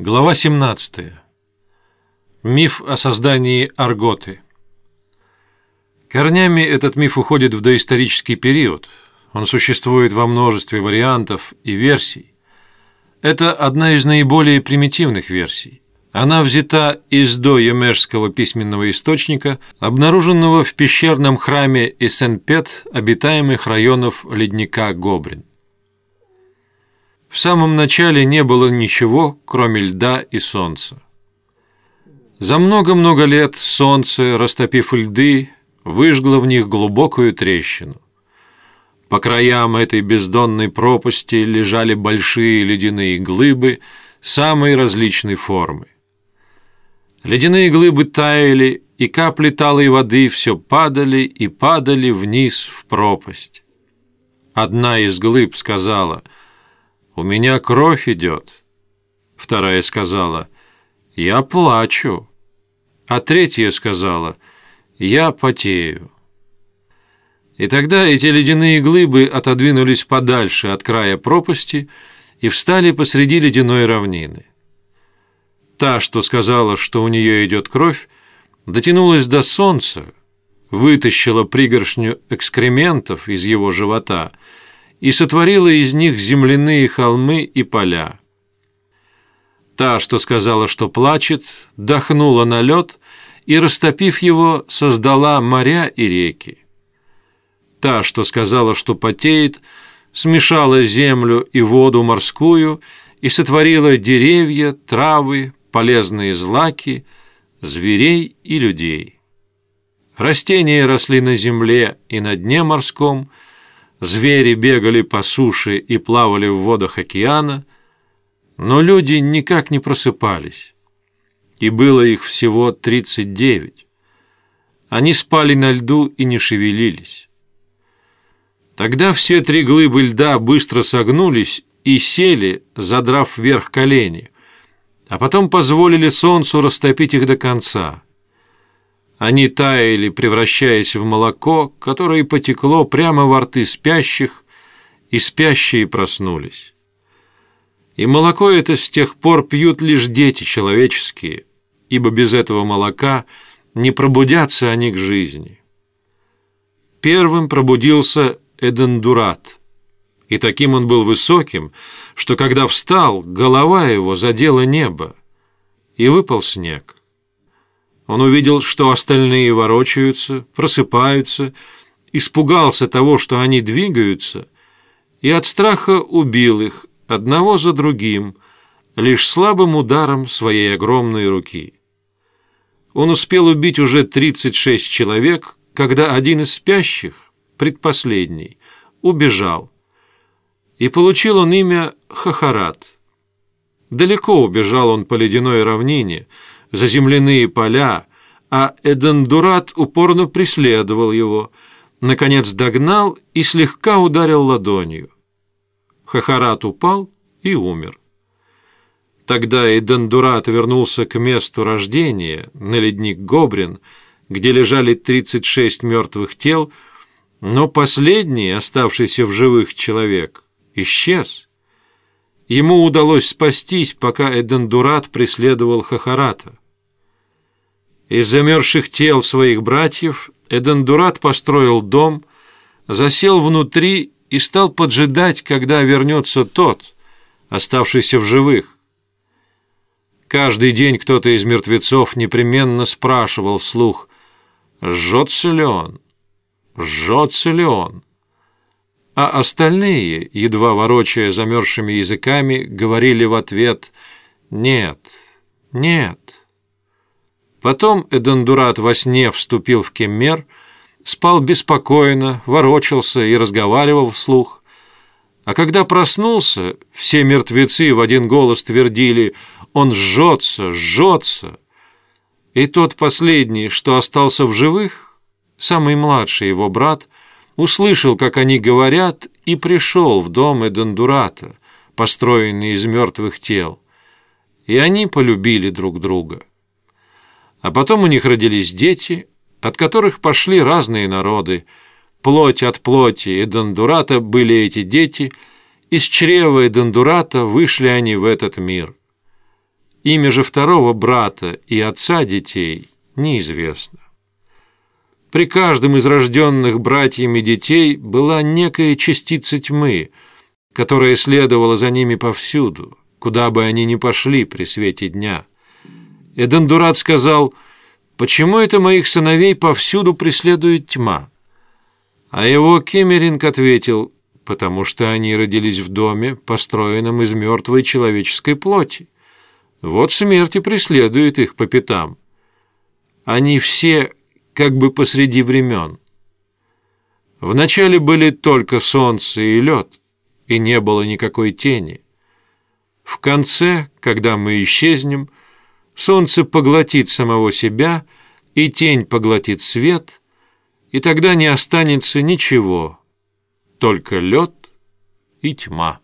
Глава 17. Миф о создании Арготы. Корнями этот миф уходит в доисторический период. Он существует во множестве вариантов и версий. Это одна из наиболее примитивных версий. Она взята из доемежского письменного источника, обнаруженного в пещерном храме Исенпет обитаемых районов ледника Гобрин. В самом начале не было ничего, кроме льда и солнца. За много-много лет солнце, растопив льды, выжгло в них глубокую трещину. По краям этой бездонной пропасти лежали большие ледяные глыбы самой различной формы. Ледяные глыбы таяли, и капли талой воды все падали и падали вниз в пропасть. Одна из глыб сказала — «У меня кровь идет». Вторая сказала, «Я плачу». А третья сказала, «Я потею». И тогда эти ледяные глыбы отодвинулись подальше от края пропасти и встали посреди ледяной равнины. Та, что сказала, что у нее идет кровь, дотянулась до солнца, вытащила пригоршню экскрементов из его живота — и сотворила из них земляные холмы и поля. Та, что сказала, что плачет, дохнула на лед и, растопив его, создала моря и реки. Та, что сказала, что потеет, смешала землю и воду морскую и сотворила деревья, травы, полезные злаки, зверей и людей. Растения росли на земле и на дне морском – звери бегали по суше и плавали в водах океана, но люди никак не просыпались, и было их всего тридцать девять. Они спали на льду и не шевелились. Тогда все три глыбы льда быстро согнулись и сели, задрав вверх колени, а потом позволили солнцу растопить их до конца — они таяли, превращаясь в молоко, которое потекло прямо во рты спящих, и спящие проснулись. И молоко это с тех пор пьют лишь дети человеческие, ибо без этого молока не пробудятся они к жизни. Первым пробудился Эдендурат, и таким он был высоким, что когда встал, голова его задела небо, и выпал снег. Он увидел, что остальные ворочаются, просыпаются, испугался того, что они двигаются, и от страха убил их одного за другим, лишь слабым ударом своей огромной руки. Он успел убить уже 36 человек, когда один из спящих, предпоследний, убежал. И получил он имя Хахарат. Далеко убежал он по ледяной равнине, за земляные поля, а Эдендурат упорно преследовал его, наконец догнал и слегка ударил ладонью. Хахарат упал и умер. Тогда Эдендурат вернулся к месту рождения, на ледник Гобрин, где лежали 36 мертвых тел, но последний, оставшийся в живых человек, исчез. Ему удалось спастись, пока Эдендурат преследовал Хахарата. Из замерзших тел своих братьев Эдендурат построил дом, засел внутри и стал поджидать, когда вернется тот, оставшийся в живых. Каждый день кто-то из мертвецов непременно спрашивал вслух, жжется ли он, жжется ли он. А остальные, едва ворочая замерзшими языками, говорили в ответ «нет, нет». Потом Эдендурат во сне вступил в Кеммер, спал беспокойно, ворочался и разговаривал вслух. А когда проснулся, все мертвецы в один голос твердили «Он жжется, жжется!» И тот последний, что остался в живых, самый младший его брат, услышал, как они говорят, и пришел в дом Эдендурата, построенный из мертвых тел. И они полюбили друг друга. А потом у них родились дети, от которых пошли разные народы. Плоть от плоти и Дондурата были эти дети, из чрева и Дондурата вышли они в этот мир. Имя же второго брата и отца детей неизвестно. При каждом из рожденных братьями детей была некая частица тьмы, которая следовала за ними повсюду, куда бы они ни пошли при свете дня. Эдендурат сказал, «Почему это моих сыновей повсюду преследует тьма?» А его Кемеринг ответил, «Потому что они родились в доме, построенном из мертвой человеческой плоти. Вот смерть и преследует их по пятам. Они все как бы посреди времен. Вначале были только солнце и лед, и не было никакой тени. В конце, когда мы исчезнем, солнце поглотит самого себя, и тень поглотит свет, и тогда не останется ничего, только лед и тьма.